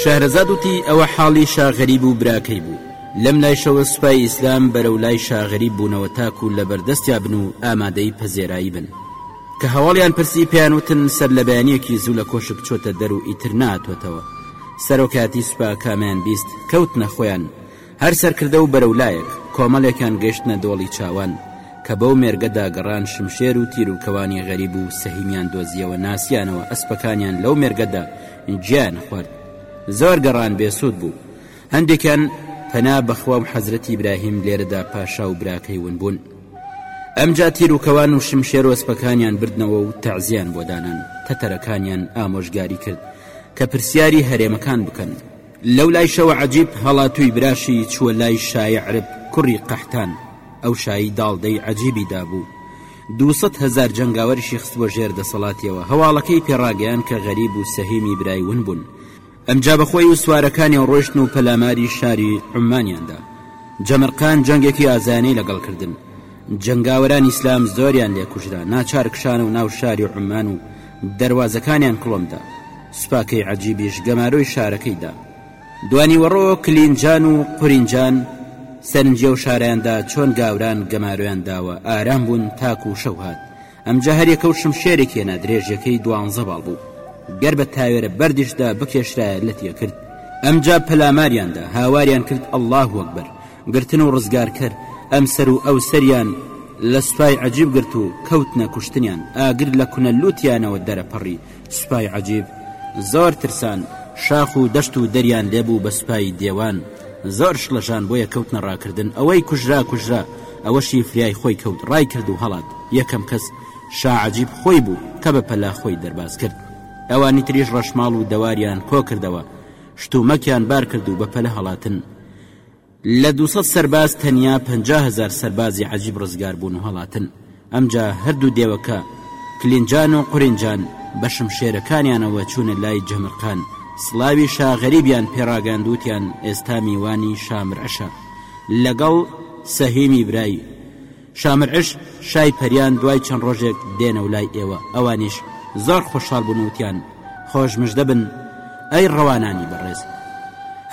شەهرەزاد وتی ئەوە حاڵی شا غەریب و براکەی بوو لەم لایشەوە سوپای ئیسلام بەرەو لای شا غەریب بوونەوە تاکو لەبەردەستیا بن و ئامادەی پەزێرایی بن کە هەواڵیان پرسی پێیان وتن سەرلەبەیانیەکی زوو لە کۆشک چۆتە دەر و ئیتر ناتۆتەوە سەرۆکایەتی سوپا کامیان بیست کەوتنە خۆیان هەر سەرکردە و بەرەو لایەک، کۆمەلێکان گەشتنە دۆڵی چاوان، کە بەو مێرگەدا گەڕان شمشێر و تیر و کەوانی غەریب و سەهیمیان دۆزیەوە ناسیانەوە ئەسپەکانیان لەو مێرگەدا گیایان خوارد زۆر گەڕان بێ سود بوو هەندێکیان پەنا بەخوا و حەزرەتی ئیبراهیم لێرەدا پاشا و براکەی ون بوون ئەمجا تیر و کەوان و شمشێر و ئەسپەکانیان بردنەوە و تەعزیان بۆ دانان تەتەرەکانیان ئامۆژگاری کرد کە پرسیاری هەرێمەکان بکەن لەو لایشەوە عەجیب هەڵاتووی براشی چووە لای شای عرب کوڕی قەحتان، ئەو شایی داڵدەی عەجیبی دابوو، دوو سەد هەزار جەنگاوەریشی خستبووە ژێر دەسەڵاتیەوە، هەواڵەکەی پێ ڕاگەیان کە غەریب و سەهیمی برای ون بوون، ئەمجا بە خۆی و سوارەکانیەوە ڕۆیشتن و پەلاماری شاری عوممانیان دا. جەمەرقان جەنگێکی ئازایانەی لەگەڵ کردن. جەنگاوەرانی ئیسلام زۆریان لێ کوژرا ناچار کشانە و ناو شاری عومان و دەروازەکانیان کڵۆم دا سوپاکەی عەجیبیش گەمارۆی شارەکەی دا دوانیوەڕۆ کلینجان و قورینجان سەرنجی ئەو شارەیان دا چۆن گاوران گەمارۆیان داوە ئارام بوون تاکوو شەو هات ئەمجا هەر یەکەو شمشێرێک هێنا درێژیەکەی دوانزە باڵ بوو گەر بە تاوێرە بەردیشدا بکێشرایە لەتی ئەکرد ئەمجا پەلاماریاندا هاواریان کرد اللە اکبر گرتن و ڕزگارکەر ئەم سەر و ئەو سەریان لە سوپای عەجیب گرت و کەوتنە کوشتنیان ئاگر لە کونە لوتیانەوە دەرەپەڕی سوپای عەجیب زۆر ترسان، شاخ و دەشت و دەریان لێ بوو بە سوپای دێوان، زۆر شڵەژان بۆیە کەوتنە ڕاکردن، ئەوەی کوژرا کوژرا، ئەوەشی فریای خۆی کەوت ڕای کرد و هەڵات، یەکەم کەس شا عەجیب خۆی بوو کە بە پەلە خۆی دەرباز کرد، ئەوانی تریش ڕەشماڵ و دەواریان کۆ کردەوە، شتومەکیان بار کرد و بە پەلە هەڵاتن. لە دوو سەد سەرباز تەنیا پەنجا هەزار سەربازی عەجیب ڕزگار بوون و هەڵاتن. ئەمجا هەردوو دێوەکە، کلینجان و قورینجان، بە شمشێرەکانیانەوە چوونە لای جەمرقان، سڵاوی شا غەریبیان پێ ڕاگەیاند وتیان ئێستا میوانی شا مرعشە لەگەڵ سەهیمی برای، شامرعش شای پەریان دوای چەند ڕۆژێک دێنەوە لای ئێوە ئەوانیش زۆر خۆشحاڵ بوون وتیان خۆش مژدە بن ئەی ڕەوانانی بەڕێز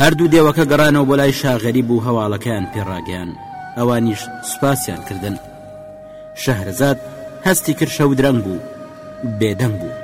هەردوو دێوەکە گەڕانەوە بۆ لای شاغەری بوو هەواڵەکەیان پێڕاگەیان ئەوانیش سوپاسیان کردن شەهرزاد هەستی کرشە و درەنگ بوو بێدەنگ بوو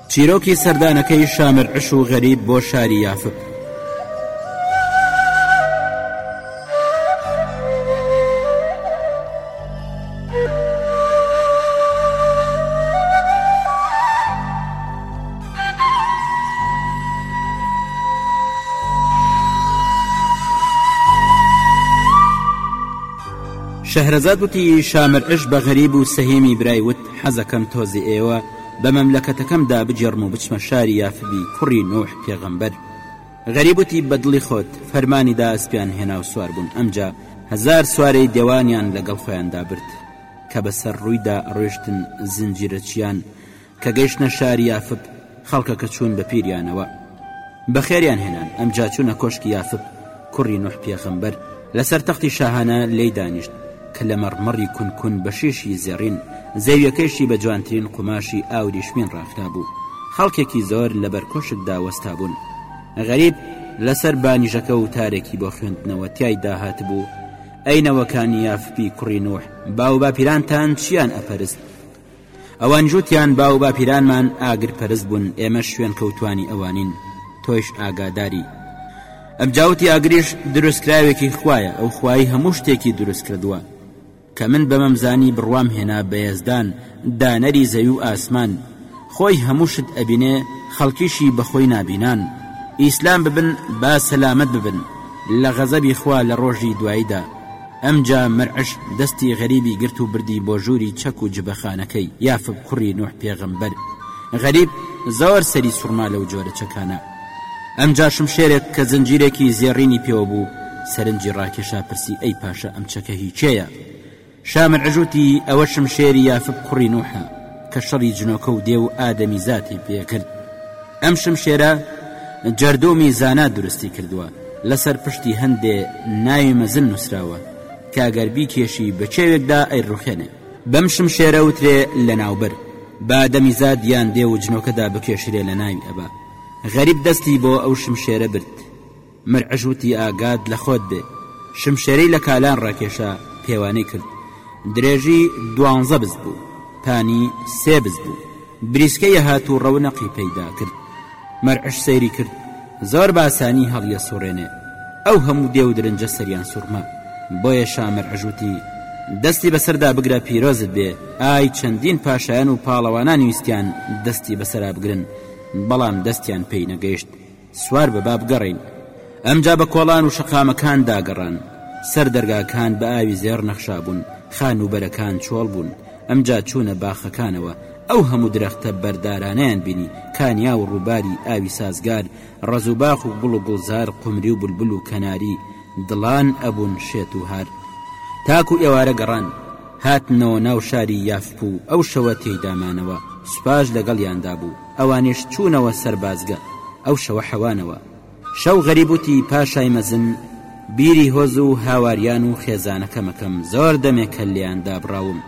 چیرۆکی سەردانەکەی شامر عش و غەریب بۆ شاری یافق شەهرەزاد وتی شامر عش بە غەریب و سەهیمی برای وت حەزەکەم تۆزی ئێوە بە مەملەکەتەکەم دا بگێڕم و بچمە شاری یافبی کوڕی نوح پێغەمبەر غەریب وتی بە دڵی خۆت فەرمانی دا ئەسپیان هێنا و سوار بوون ئەمجا هەزار سوارەی دێوانیان لەگەڵ خۆیان دا برد کە بە سەر ڕووی دا ئەڕۆیشتن زنجیرەچیان کە گەیشتنە شاری یافب خەڵکەکە چوون بە پیریانەوە بەخێریان هێنان ئەمجا چوونە کۆشکی یافب کوڕی نوح پێغەمبەر لەسەر تەختی شاهانە لێی دانیشت کە لە مەڕ مەڕی کون کون بە شیشی زێڕین زەویەکەیشی بە جوانترین قوماشی ئاوریشمین ڕاخرابوو خەڵکێکی زۆر لە بەر کۆشکدا وەستابوون غەریب لەسەر بانیژەکە و تارێکی بۆ خوێندنەوە تای داهاتبوو ئەی نەوەکانی یافپی کوڕی نوح باو باپیرانتان چیان ئەپەرست ئەوان جوتیان باو باپیرانمان ئاگر پەرست بون ئێمەش شوێن کەوتوانی ئەوانین تۆیش ئاگاداری ئەم جاوتی ئاگریش دروست کراوێکی خوایە ئەو خوایی هەموو شتێکی دروست کردووە کە من بەمەمزانی بڕوام هێنا بەیەزدان دانەری زەوی و ئاسمان خۆی هەموو شت ئەبینێ خەڵکیشی بەخۆی نابینان ئیسلام ببن با سەلامەت ببن لە غەزەبی خوا لە ڕۆژی دواییدا ئەمجا مرعش دەستی غەریبی گرت و بردی بۆ ژووری چەک و جبەخانەکەی، یافب کوڕی نوح پێغەمبەر، غەریب زۆر سەری سوڕما لەو جۆرە چەکانە، ئەمجا شمشێرێک کە زنجیرێکی زێڕینی پێوە بوو سەرنجی ڕاکێشا پرسی ئەی پاشا ئەم چەکە هی کێیە؟ شا مرعش وتی ئەوە شمشێری یافب کوڕی نوحە کە شەڕی جنۆکە و دێو و ئادەمیزادی پێ کرد. ئەم شمشێرە جەردۆمی زانا دروستی کردووە، لەسەر پشتی هەندێ ناوی مەزن نووسراوە کە گەر بیکێشی بە کێوێکدا ئەیڕوخێنێ. بەم شمشێرە وترێ لەناوبەر، با دەمی زاد یان دێو و جنۆکەدا بکێشرێ لەناوی ئەبا. غەریب دەستی بۆ ئەو شمشێرە برد. مرعش وتی ئاگات لە خۆت بێ. شمشێرەی لە کالان ڕاکێشا پێوانەی کرد. درێژی دوانزە بز بوو. پانی سێ بز بوو. بریسکە یە هات و ڕەونەقی پەیدا کرد. مرعش سەیری کرد. زۆر بە ئاسانی هەڵیەسووڕێنێ. ئەو هەموو دێو و درنجە سەریان سووڕما. بۆیە شا مرعش وتی دەستی بە سەردا بگرە پیرۆزت بێ. ئای چەندین پاشایان و پاڵەوانانی ویستیان دەستی بە سەرا بگرن بەڵام دەستیان پێی نەگەیشت. سوار بە با بگەڕێین. ئەمجا بە کۆڵان و شەقامەکان داگەڕان. سەر دەرگاکان بە ئاوی زێڕ نەخشابوون، خانووبەرەکان چۆڵ بوون. ئەمجا چوونە باخەکانەوە. ئەو هەموو درەختە بەردارانەیان بینی، کانیا و ڕووباری ئاوی سازگار، ڕەز و باخ و گوڵ و گوڵزار، قومری و بولبول و کەناری، دڵان ئەبوون شێت و هار. تاکو ئێوارە گەڕان. هاتنەوە ناو شاری یافپوو، ئەو شەوە تێیدا مانەوە. سوپاش لەگەڵیاندا بوو. ئەوانیش چوونەوە سەر بازگە ئەو شەوە حەوانەوە. شەو غەریب وتی پاشای مەزن بیری هۆز و هاواریان و خێزانەکەمەکەم زۆر دەمێکە لێیان دابڕاوم.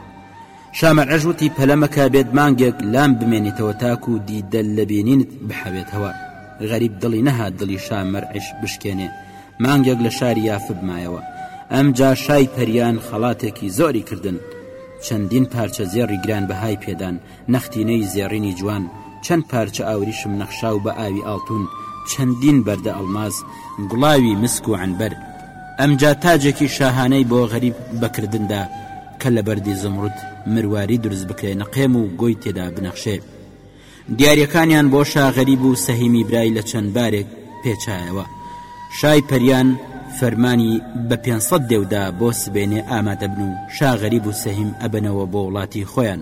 شامەعەش وتی پەلە مەکە بێت مانگێک لام بمێنیتەوە تاکو دیدە لە بینینت بحەوێتەوە. غەریب دڵی نەهات دڵی شا مەرعش بشکێنێ مانگێک لە شاری یافب مایەوە. ئەمجا شای پەریان خەڵاتێکی زۆری کردن چەندین پارچە زێڕی گران بەهای پێدان. نەختینەی زێڕینی جوان، چەند پارچە ئاوریشم نەخشاو بە ئاوی ئاڵتوون، چەندین بەردە ئەڵماس، گوڵاوی مسک و عەنبەر، ئەمجا تاجێکی شاهانەی بۆ غەریب بە کردن دا کە لە بەردی زمڕد مرواری دروست بکرێ نقێم و گۆی تێدا بنەخشێ. دیارییەکانیان بۆ شا غەریب و سەهیمی برای لە چەند بارێک پێچایەوە. شای پەریان فەرمانی بە پێنج سەد دێو دا بۆ سبەینێ ئامادە بن و شا غەریب و سەهیم ئەبەنەوە بۆ وڵاتی خۆیان.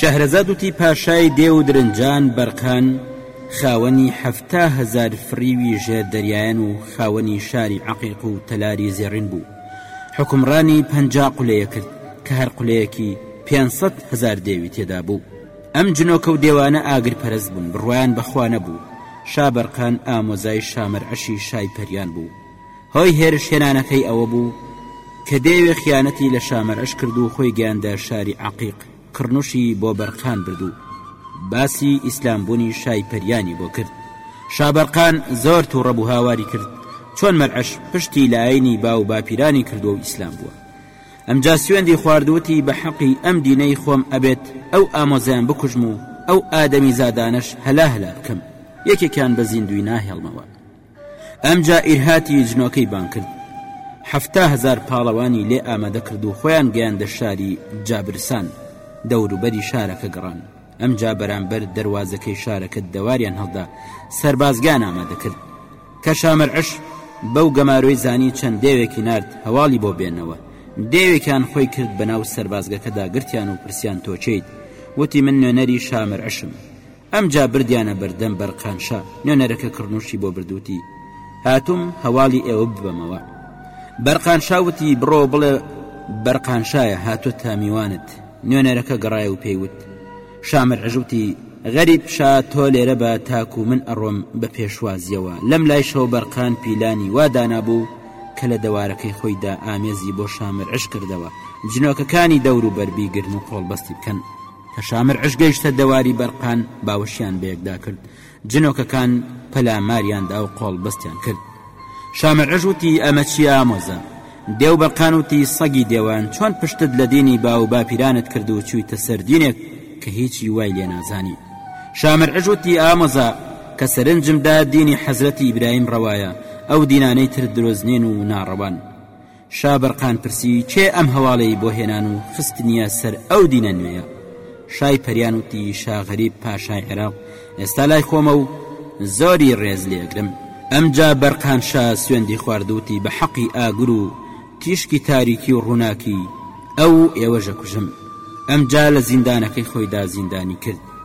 شەهرەزاد وتی پاشای دێ و درنجان بەرقان خاوەنی حەفتا هزار فریوی ژێر دەریایەن و خاوەنی شاری عقیق و تەلاری زێڕین بوو حکمڕانی پەنجا قولەیە کرد کە هەر قولەیەکی پێ هزار دێوی تێدا بوو ئەم جنۆکە و دێوانە ئاگرپەرست بوون، بڕوایان بە خوا نەبوو. شابەرقان ئامۆزای شامەرعشی شای پەریان بوو. هۆی هێرش هێنانەکەی ئەوە بوو کە دێوێ خیانەتی لە شامەرعش کرد و خۆی گەیاندە شاری عەقیق، کڕنوشی بۆ بەرقان برد و باسی ئیسلام بوونی شای پەریانی بۆ کرد. شابەرقان زۆر تووڕە بوو هاواری کرد، چۆن مەرعش پشتی لە ئایینی باو باپیرانی کردووە و ئیسلام بووە؟ ئەمجا سوێندی خوارد وتی بە حەقی ئەم دینەی خۆم ئەبێت ئەو ئامۆزایەم بکوژم و ئەو ئادەمی زادانەش هەلا هەلا بکەم یەکێکیان بە زیندوی ناهێڵمەوە ئەمجا ئیرهاتی جنۆکەی بان کرد حەفتا هزار پاڵەوانی لێ ئامادە کرد و خۆیان گەیاندە شاری جابرسان دەوروبەری شارەکە گەڕان ئەمجا بەرامبەر دەروازەکەی شارەکە دەواریان هەڵدا سەربازگان ئامادەکرد کە شامەرعش بەو گەمارۆی زانی چەند دێوێکی نارد هەواڵی بۆ بێنەوە دێوێکیان خۆی کرد بە ناو سەربازگەکەدا گرتیان و پرسیان تۆ چیت وتی من نوێنەری شامەرعشم ئەمجا بردیانە بەردەم بەرقانشا نوێنەرەکە کڕنوشی بۆ بردووتی هاتوم هەواڵی ئێوە ببەمەوە بەرقانشاوتی بڕۆ بڵێ بەرقانشایە هاتۆ تا میوانت نوێنەرەکە گەڕایە و پێی وت، شامر عژوتی، غەریب شا تۆ لێرە بە تاکو من ئەڕۆم بە پێشوازیەوە، لەم لایشەوە بەرقان پیلانی وا دانابوو کە لە دەوارەکەی خۆیدا ئامێزی بۆ شامر عژ کردەوە جنۆکەکانی دەورو بەر بیگرن و قۆڵبەستی بکەن. کە شامر عژ گەیشتە دەواری بەرقان باوەشیان بەیەکدا کرد، جنۆکەکان پەلاماریان دا و قۆڵبەستیان کرد. شامەرعش وتی، ئەمە چییە ئامۆزا؟ دێو بەرقان وتی، سەگی دێوان چۆن پشتت لە دینی باوو باپیرانت کرد و چوویتە سەر دینێک کە هیچی وای لێ نازانی؟ شامەرعش وتی، ئامۆزا کە سەرنجم دا دینی حەزرەتی ئیبراهیم ڕەوایە، ئەو دینانەی تر دروست نین و ناڕەوان. شا بەرقان پرسی کێ ئەم هەواڵەی بۆ هێنان و خستنیە سەر ئەو دینە نوێیە؟ شای پەریان وتی شا غەریب پاشای عێراق ئێستا لای خۆمە و زۆری ڕێز لێ ئەگرم. ئەمجا بەرقان شا سوێندی خوارد و وتی بە حەقی ئاگر و تیشکی تاریکی و ڕووناکی ئەو و ئێوەش ئەکوژم. ئەمجا لە زیندانەکەی خۆیدا زیندانی کرد.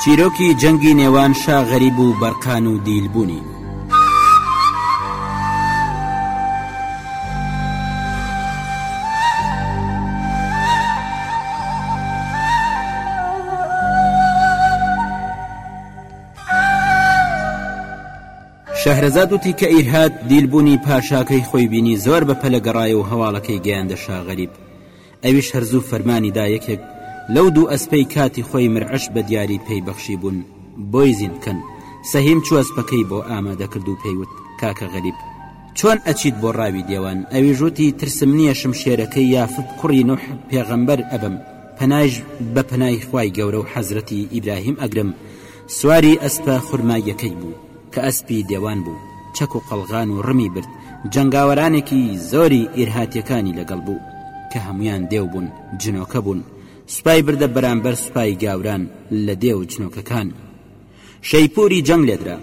چیرۆکی جەنگی نێوان شا غەریب و بەرقان و دیل بوونی شەهرەزاد وتی کە ئیرهات دیلبوونی پاشاکەی خۆی بینی زۆر بە پەلەگەڕای و هەواڵەکەی گەیاندە شاغەریب ئەویش هەر زوو فەرمانی دا یەکێک لەو دوو ئەسپەی کاتی خۆی مرعش بە دیاری پێی بەخشیبوون بۆی زین بکەن، سەهیم چوو ئەسپەکەی بۆ ئامادە کرد و پێی وت، کاکە غەریب! چۆن ئەچیت بۆ ڕاوی دێوان؟ ئەویش وتی، ترسم نییە شمشێرەکەی یافت کوڕی نوح پێغەمبەر ئەبەم، پەنایش بە پەنای خوای گەورە و حەزرەتی ئیبراهیم ئەگرم، سواری ئەسپە خورماییەکەی بوو. کە ئەسپی دێوان بوو، چەک و قەڵغان و ڕمی برد، جەنگاوەرانێکی زۆری ئیرهاتیەکانی لەگەڵ بوو، کە هەموویان دێو بوون، جنۆکە بوون، سوپای بردە بەرامبەر سوپای گاوران لە دێو جنۆکەکان. شەیپووری جەنگ لێدرا.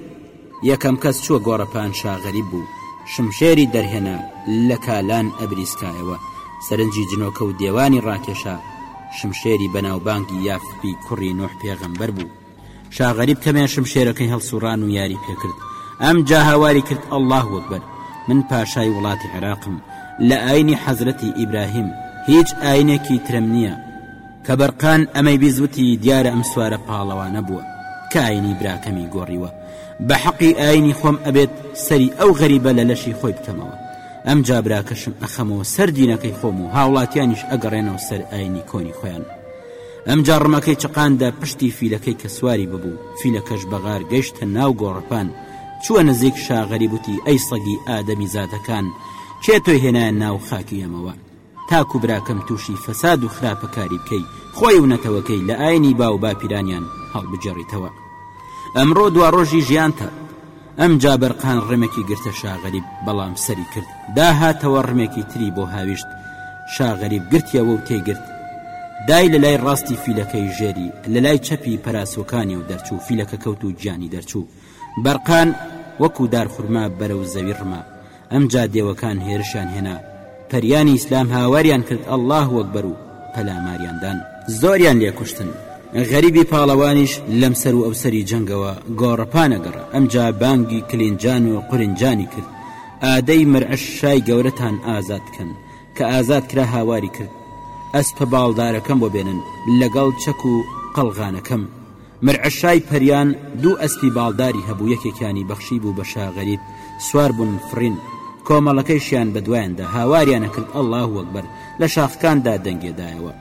یەکەم کەس چووە گۆڕەپان شا غەریب بوو، شمشێری دەرهێنا لە کالان ئەبریسکایەوە، سەرنجی جنۆکە و دێوانی ڕاکێشا، شمشێری بەناوبانگی یافپی کوڕی نوح پێغەمبەر بوو، شا غەریب کەمێ شمشێرەکەی هەڵسوڕان و یاری پێکرد ئەم جا هاواری کرد اللە اکبر من پاشای وڵاتی عێراقم لە ئاینی حەزرەتی ئیبراهیم هیچ ئاینێکی ترم نییە کە بەرقان ئەمەی بیزوتی دیارە ئەم سوارە پاڵەوانە بووە کە ئاینی براکەمی گۆڕیوە بە حەقی ئاینی خۆم ئەبێت سەری ئەو غەریبە لە لەشی خۆی بکەمەوە ئەم جابراکەشم ئەخەمەوە سەر دینەکەی خۆم و هاوڵاتیانیش ئەگەڕێنەوە سەر ئاینی کۆنی خۆیان ئەمجا ڕمەکەی چەقاندە پشتی فیلەکەی کە سواری ببوو، فیلەکەش بە غار گەیشتە ناو گۆڕەپان، چووە نزیک شا غەریب وتی، ئەی سەگی ئادەمی زادەکان، کێ تۆی هێنایە ناو خاکی ئێمەوە، تاکو براکەم تووشی فەساد و خراپەکاری بکەی، خۆی و نەتەوەکەی لە ئاینی باوباپیرانیان هەڵبگێڕیتەوە؟ ئەمڕۆ دواڕۆژی ژیانتە. ئەمجا بەرقان ڕمێکی گرتە شا غەریب بەڵام سەری کرد داهاتەوە ڕمێکی تری بۆ هاویشت شا غەریب گرتیەوە و تێی گرت دای لە لای ڕاستی فیلەکەی ژێری لە لای چەپی پەراسۆکانی و دەرچوو فیلەکە کەوت و گیانی دەرچوو بەرقان وەکو دار خورما بەرەو زەوی ڕما ئەمجا دێوەکان هێرشیان هێنا پەریانی ئیسلام هاواریان کرد اللە و اکبر و پەلاماریان دان زۆریان لێ کوشتن غەریبی پاڵەوانیش لەم سەر و ئەوسەری جەنگەوە گۆڕەپانە گەڕا ئەمجا بانگی کلینجان و قورنجانی کرد ئادەی مرعش شای گەورەتان ئازاد بکەن کە ئازاد کرا هاواری کرد ئەسپە باڵدارەکەم بۆ بێنن لەگەڵ چەک و قەڵغانەکەم مرعشای پەریان دوو ئەسپی باڵداری هەبوو یەکێکیانی بەخشیبوو بە شا غەریب سوار بوون فڕین کۆمەڵەکەیشیان بە دوایاندا هاواریان ئەکرد اللە اکبر لە شاخەکاندا دەنگێ دایەوە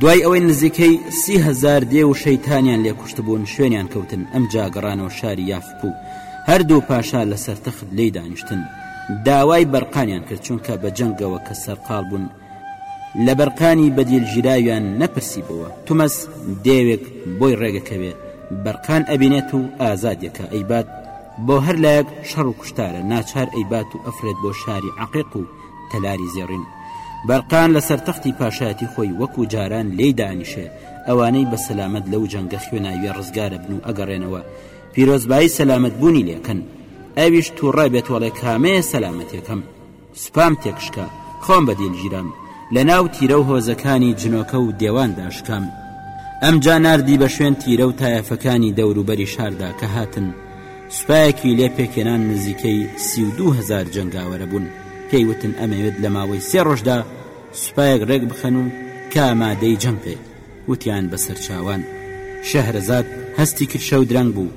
دوای ئەوەی نزیکەی سی هەزار دێو و شەیتانیان لێ کوشتبوون شوێنیان کەوتن ئەمجا گەڕانەوە شاری یافپوو هەردوو پاشا لەسەر تەخت لێی دانیشتن داوای بەرقانیان کرد چونکە بە جەنگەوە کە سەرقاڵ بوون لە بەرقانی بەدیل ژیراویان نەپرسیبۆوە تومەز دێوێک بۆی ڕێگەکەوێ بەرقان ئەبینێت و ئازادیەکە ئەیبات بۆ هەر لایەک شەڕ و کوشتارە ناچار ئەیبات و ئەفرێت بۆ شاری عقیق و تەلاری زێڕین بەرقان لەسەر تەختی پاشایەتی خۆی وەکو جاران لێی دانیشێ ئەوانەی بە سەلامەت لەو جەنگە خوێناویە ڕزگارە بن و ئەگەڕێنەوە پیرۆزبایی سەلامەت بوونی لەکەن ئەویش توڕە بێت وەڵێ کامەیە سەلامەتەکەم سوپام تێکشکا، خۆم بەدیل گیرام، لەناو تیرە و هۆزەکانی جنۆکە و دێواندا شکام. ئەمجا ناردی بە شوێن تیرە و تایەفەکانی دەوروبەری شاردا کە هاتن، سوپایەکی لێ پێکهێنان نزیکەی سی و دوو هەزار جەنگاوەرە بوون، پێی وتن ئەمەوێت لە ماوەی سێ ڕۆژدا سوپایەک ڕێک بخەن و کە ئامادەی جەنگ بێت، وتیان بە سەرچاوان. شەهرەزاد هەستی کرد شەو درەنگ بوو،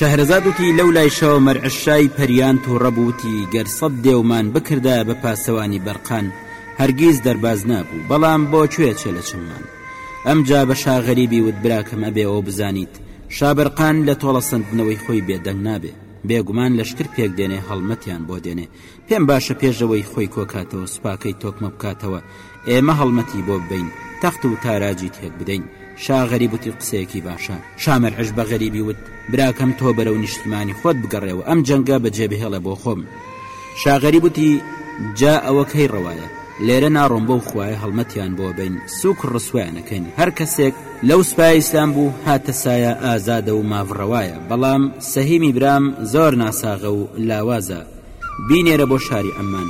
شەهرەزاد وتی لەو لایشەوە مەرعشای پەریان تووڕە بووتی گەر سەد دێومان بکردە بە پاسەوانی بەرقان هەرگیز دەرباز نابوو بەڵام بۆ کوێ چێ لە چممان ئەمجا بە شاغەریبی وت براکەم ئەبێ ئەو بزانیت شابرقان لە تۆڵەسەندنەوەی خۆی بێدەنگ نابێ، بێگومان لەشکر پێک دێنێ هەڵمەتیان بۆ دێنێ، پێم باشە پێش ئەوەی خۆی کۆکاتەوە سوپاکەی تۆکمە بکاتەوە، ئێمە هەڵمەتی بۆ ببەین، تەخت و تاراجی تێک بدەین. شا غەریب وتی قسەیەکی باشە. شا مەرعش بە غەریبی وت براکەم تۆ بەرەو نیشتیمانی خۆت بگەڕێوە، ئەم جەنگە بەجێبهێڵە بۆ خۆم. شا غەریب وتی، جا ئەوە کەی ڕەوایە، لێرە ناڕۆم بەو خوایە هەڵمەتیان بۆ بەین، سووک ڕسوایان ئەکەین، هەر کەسێک لەو سوپای ئیسلام بوو هاتە سایە ئازادە و ماڤڕەوایە، بەڵام سەهیمی برام زۆر ناساغە و لاوازە، بینێرە بۆ شاری عەممان.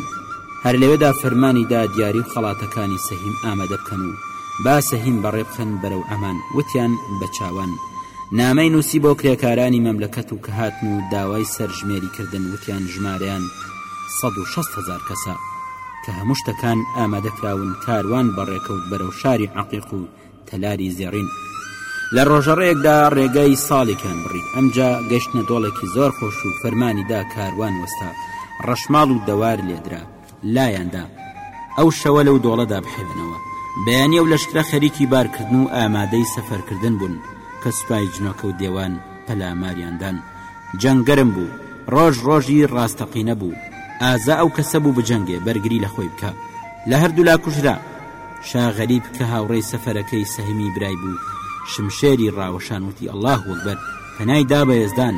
هەر لەوێدا فەرمانی دا دیاری و خەڵاتەکانی سەهیم ئامادە بکەن و، با سەهیم بەڕێ بخەن بەرەو عەمان وتیان بە چاوان نامەی نووسی بۆ کرێکارانی مەملەکەت و کە هاتن و داوای سەرژمێری کردن وتیان ژمارەیان سەد و شەست هەزار کەسە کە هەموو شتەکان ئامادە کراون کاروان بەڕێ کەوت بەرەو شاری عەقیق و تەلاری زێڕین لە ڕۆژەڕێیەکدا ڕێگای ساڵێکیان بڕی ئەمجا گەشتنە دۆڵێکی زۆر خۆش و فەرمانی دا کاروان وەستا ڕەشماڵ و دەوار لێدرا لایاندا ئەو شەوە لەو دۆڵەدا بحەوێنەوە. بەیانی ئەو لەشکرە خەریکی بارکردن و ئامادەی سەفەرکردن بوون کە سوپای جنۆکە و دێوان پەلاماریان دان. جەنگ گەرم بوو. ڕۆژ ڕۆژی ڕاستەقینە بوو. ئازا ئەو کەسە بوو بجەنگێ، بەرگری لە خۆی بکا. لە هەردوولا کوژرا. شا غەریب کە هاوڕێی سەفەرەکەی سەهمی برای بوو، شمشێری ڕاوەشان وتی اللە اکبر، پەنای دا بە یەزدان.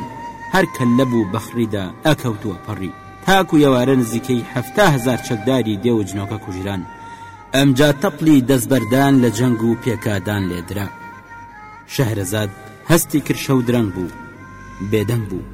هەر کەللە بوو بەخڕی دا، ئەکەوت و ئەپەڕی. تاکو ئێوارە نزیکەی حەفتا هەزار چەکداری دێو و جنۆکە کوژران، ئەمجا تەپڵی دەستبەردان لە جەنگ و پێکدادان لێ درا. شەهرەزاد هەستی کرد شەو درەنگ بوو، بێدەنگ بوو.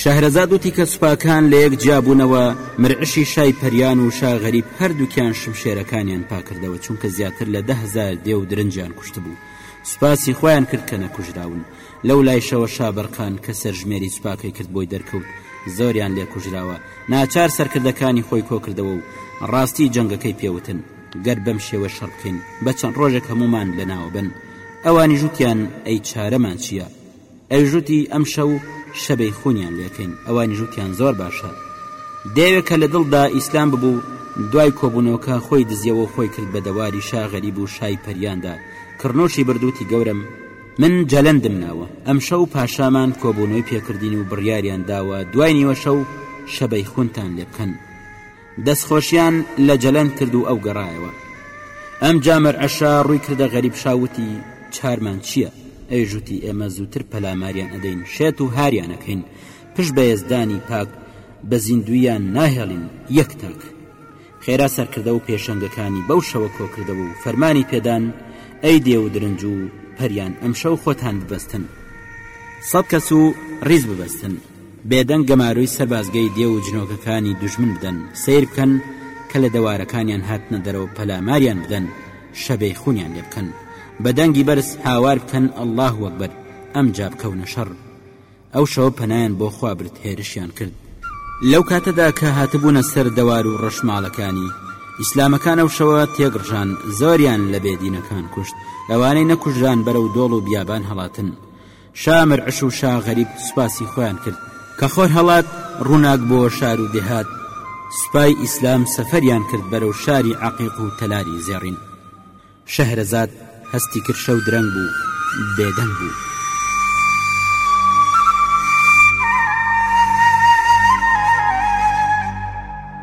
شەهرەزاد وتی کە سوپاکان لە یەک جیا بوونەوە، مرعشی شای پەریان و شا غەریب هەردووکیان شمشێرەکانیان پاکردەوە چونکە زیاتر لە دە هەزار دێو و درنجیان کوشتبوو. سوپاسی خۆیان کرد کە نەکوژراون. لەو لایشەوە شا بەرقان کە سەرژمێری سوپاکەی کرد بۆی دەرکەوت زۆریان لێ کوژراوە. ناچار سەرکردەکانی خۆی کۆکردەوە و ڕاستی جەنگەکەی پێ وتن، گەر بەم شێوە شەڕ بکەین بە چەند ڕۆژێک هەموومان لە ناوەبەن. ئەوانیش وتیان ئەی چارەمان چییە؟ ئەیژوتی ئەم شەو شەبەی خونیان لێکەین ئەوانیش وتیان زۆر باشە دێوێ کە لە دڵ دا ئیسلام ببوو دوای کۆبونەوەکە خۆی دزیەوەو خۆی کرد بە دەواری شا غەریب و شای پەریان دا کڕنوشی برد وتی گەورەم من جەلەندم ناوە ئەم شەو پاشامان کۆبونەوەی پێکردین و بڕیاریان داوە دوای نیوە شەو شەبەی خونتان لێبکەن. دەستخۆشیان لە جەلەن کرد و ئەو گەڕایەوە ئەم جامەر عەشا ڕووی کردە غەریب شاوتی چارمان چییە ئەیژوتی ئێمە زووتر پەلاماریان ئەدەین شێت و هاریانەکەین پش بە یزدانی پاک بە زیندویان ناهێڵین یەک تاک خێرا سەرکردە و پێشەنگەکانی بەو شەوە کۆکردەوە و فەرمانی پێدان ئەی دێ و درنج و پەریان ئەمشەو خۆتان ببەستن سەد کەس و ڕیز ببەستن بێدەنگ گەمارۆی سەربازگەی دێو و جنۆکەکانی دوژمن بدەن، سەیر بکەن کە لە دەوارەکانیان هاتنە دەرەوە پەلاماریان بدەن، شەبێی خونیان لێ بکەن، بە دەنگی بەرز هاوار بکەن اللە اکبر، ئەمجا بکەونە شەڕ. ئەو شەوە پەنایان بۆ خوا برد هێرشیان کرد. لەو کاتەدا کە هاتبوونە سەر دەوار و ڕەشماڵەکانی، ئیسلامەکان ئەو شەوە تێک ڕژان، زۆریان لە بێدینەکان کوشت، ئەوانەی نەکوژران بەرەو دۆڵ و بیابان هەڵاتن. شا مرعش و شا غەریب سوپاسی خۆیان کرد کە خۆر هەڵات ڕووناک بۆ شار و دێهات سوپای ئیسلام سەفەریان کرد بەرەو شاری عەقیق و تەلاری زێڕین شەهرەزاد هەستی کرد شەو درەنگ بوو بێدەنگ بوو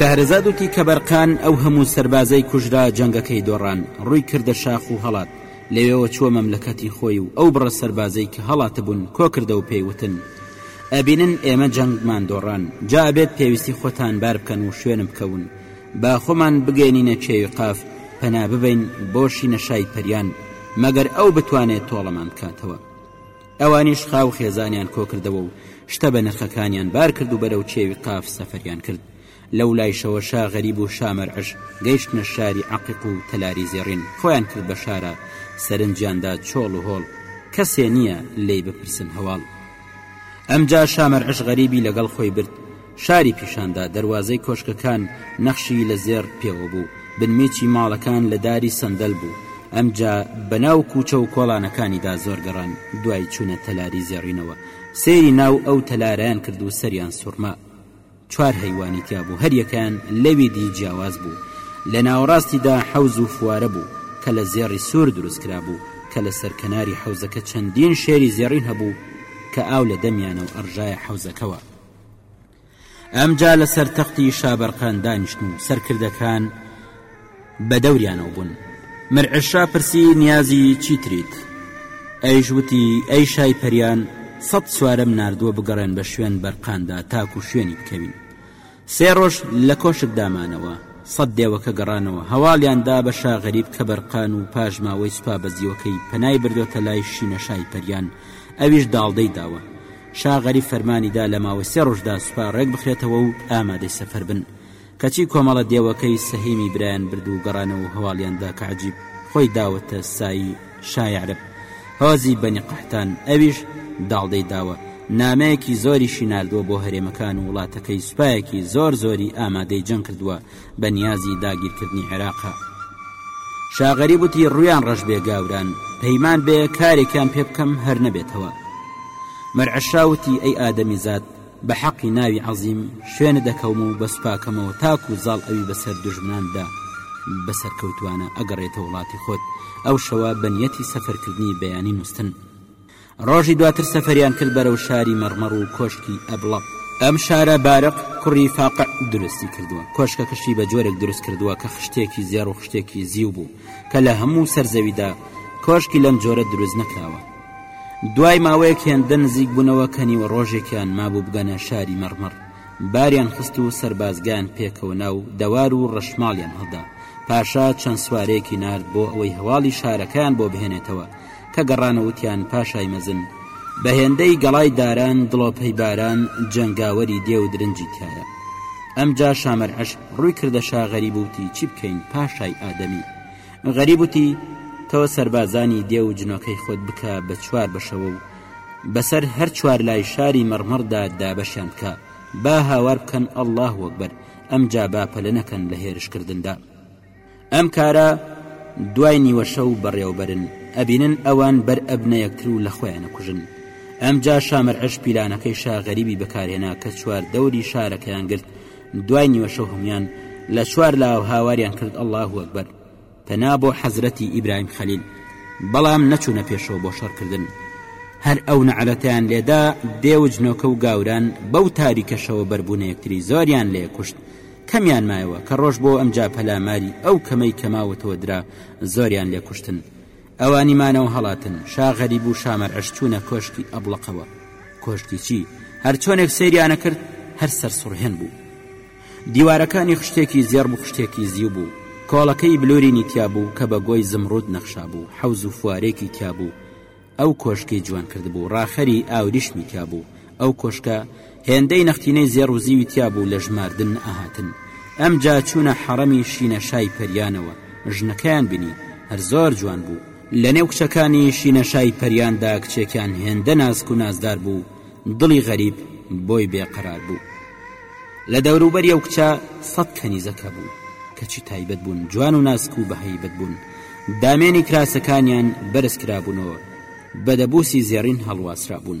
شەهرەزاد وتی کە بەرقان ئەو هەموو سەربازەی کوژرا جەنگەکەی دۆڕان ڕووی کردە شاخ و هەڵات لەوێوە چووە مەملەکەتی خۆی و ئەو بڕە سەربازەی کە هەڵاتبوون کۆکردەوە پێی وتن، ئەبینن ئێمە جەنگمان دۆڕان، جا ئەبێت پێویستی خۆتان بار بکەن و شوێنم بکەون، با خۆمان بگەیەنینە کێوی قاف، پەنا ببەین بۆ شینە شای پەریان، مەگەر ئەو بتوانێت تۆڵەمان بکاتەوە. ئەوانیش خاو و خێزانیان کۆکردەوە و شتە بەنرخەکانیان بار کرد و بەرەو کێوی قاف سەفەریان کرد. لەو لایشەوە شا غەریب و شا مەرعش گەیشتنە شاری عەقیق و تەلاری زێڕین خۆیان کرد بە شارا سەرنجیان دا چۆڵ و هۆڵ کەسێ نییە لێی بپرسن هەواڵ. ئەمجا شا مەرعش غەریبی لەگەڵ خۆی برد شاری پیشان دا دەروازەی کۆشکەکان نەخشی لە زێڕ پێوە بوو بنمیچی ماڵەکان لە داری سەندەل بوو ئەمجا بە ناو کووچە و کۆڵانەکانی دا زۆر گەڕان دوای چوونە تەلاری زێڕینەوە سەیری ناو ئەو تەلارەیان کرد و سەریان سوڕما. چوار هەیوانی تیا بوو، هەریەکەیان لەوی دی جیاواز بوو. لە ناوەڕاستی دا حەوز و فوارە بوو کە لە زێڕی سوور دروست کرابوو، کە لە سەر کەناری حەوزەکە چەندین شێری زێڕین هەبوو کە ئاو لە دەمیانە و ئەڕژایە حەوزەکەوە. ئەمجا لە سەر تەختی شابەرقان دانیشتن و سەرکردەکان، بە دەوریانەوە بوون مرعشا پرسی نیازی چی تریت ئەیش وتی ئەی شای پەریان سەد سوارم ناردووە بگەڕێن بە شوێن بەرقاندا تاکو شوێنی بکەوین سێ ڕۆژ لە کۆشک دامانەوە سەد دێوەکە گەڕانەوە هەواڵیان دا بە شا غەریب کە بەرقان و پاشماوەی سوپا بەزیوەکەی پەنای بردۆتە لای شینە شای پەریان ئەویش داڵدەی داوە شا غەریب فەرمانی دا لە ماوەی سێ ڕۆژدا سوپا ڕێک بخرێتەوە و ئامادەی سەفەر بن کەچی کۆمەڵە دێوەکەی سەهیمی برایان برد و گەڕانەوەو هەواڵیان دا کە عەجیب خۆی داوەتە سایی شایعرب هۆزی بەنی قەحتان ئەویش داڵدەی داوە نامەیەکی زۆریشی ناردووە بۆ هەرێمەکان و وڵاتەکەی سوپایەکی زۆر زۆری ئامادەی جەنگ کردووە بە نیازی داگیرکردنی عێراقە شاغەریب وتی ڕویان ڕەش بێ گاوران پەیمان بێ کارێکیان پێ بکەم هەر نەبێتەوە مەرعشا وتی ئەی ئادەمیزاد بە حەقی ناوی عەزیم شوێنت دەکەوم و بە سوپا کەمەوە تاکو زاڵ ئەوی بەسەر دوژمناندا بە سەرکەوتوانە ئەگەڕێتە وڵاتی خۆت ئەو شەوە بە نیەتی سەفەر کردنی بەیانی نوستن ڕۆژی دواتر سەفەریان کرد بەرەو شاری مەڕمەڕ و کۆشکی ئەبڵەق ئەم شارە بارق کوڕی فاقع دروستی کردووە کۆشکەکەشی بە جۆرێک دروست کردووە کە خشتێکی زێڕ و خشتێکی زیو بوو کە لە هەموو سەر زەویدا کۆشکی لەم جۆرە دروست نەکراوە دوای ماوەیەک هێندە نزیک بوونەوە کە نیوەڕۆژێکیان مابوو بگەنە شاری مەڕمەڕ، باریان خست و سەربازگەیان پێکەوە نا و دەوار و ڕەشماڵیان هەڵدا. پاشا چەند سوارەیەکی نارد بۆ ئەوەی هەواڵی شارەکەیان بۆ بهێنێتەوە. کە گەڕانە وتیان پاشای مەزن بە هێندەی گەڵای داران، دڵۆپەی باران، جەنگاوەری دێ و درنجی تایە. ئەمجا شامەرعش ڕووی کردە شا غەریب و وتی چی بکەین پاشای ئادەمی؟ غەریب وتی، تۆ سەربازانی دێ و جنۆکەی خۆت بکە بە چوار بەشەوە و بەسەر هەر چوار لای شاری مەڕمەڕدا دابەشیان بکە، با هاوار بکەن اللە اکبر، ئەمجا با پەلە نەکەن لە هێرشکردندا. ئەم کارە دوای نیوەشەو بەڕێوەبەرن، ئەبینن ئەوان بەر ئەبنە یەکتر و لە خۆیان ئەکوژن. ئەمجا شامەرعش پیلانەکەی شا غەریبی بەکارهێنا کە چوار دەوری شارەکەیان گرت دوای نیوەشەو هەموان لە چوار لاوە هاواریان کرد اللە اکبر پەنا بۆ حەزرەتی ئیبراهیم خەلیل بەڵام نەچوونە پێشەوە بۆ شەڕکردن هەر ئەو نەعلەتیان لێدا دێو جنۆکە و گاوران بەو تاریکەشەوە بەربوونە یەکتری زۆریان لێ کوشت کەمیان مایەوە کە ڕۆژ بۆ ئەمجا پەلاماری ئەو کەمەی کەماوەتەوە درا زۆریان لێ کوشتن ئەوانی مانەوە هەڵاتن، شا غەریب و شا مەرعش چوونە کۆشکی ئەبڵەقەوە. کۆشکی چی؟ هەر چۆنێک سەیریانە کرد، هەر سەرسوڕهێن بوو. دیوارەکانی خشتێکی زێڕ بوو، خشتێکی زیو بوو. کۆڵەکەی بلورینی تیا بوو کە بە گۆی زمڕوود نەخشا بوو، حەوز و فوارێکی تیا بوو. ئەو کۆشکی جوان کردبوو، ڕاخەری ئاوریشمی تیا بوو، ئەو کۆشکە هێندەی نەختینەی زێڕ و زیوی تیا بوو لە ژماردن ئەهاتن. ئەمجا چوونە حەڕەمی شینە شای پەریانەوە، ژنەکەیان بینی، هەر زۆر جوان بوو. لە نێو کچەکانی شینە شای پەریاندا کچێکیان هێندە نازک و نازدار بوو، دڵی غەریب بۆی بێ قەرار بوو. لە دەوروبەری ئەو کچە سەد کەنیزەک هەبوو، کەچی تایبەت بوون، جوان و نازک و بەهەیبەت بوون، دامێنی کراسەکانیان بەرز کرابوونەوە، بە دەبووسی زێڕین هەڵواسرابوون.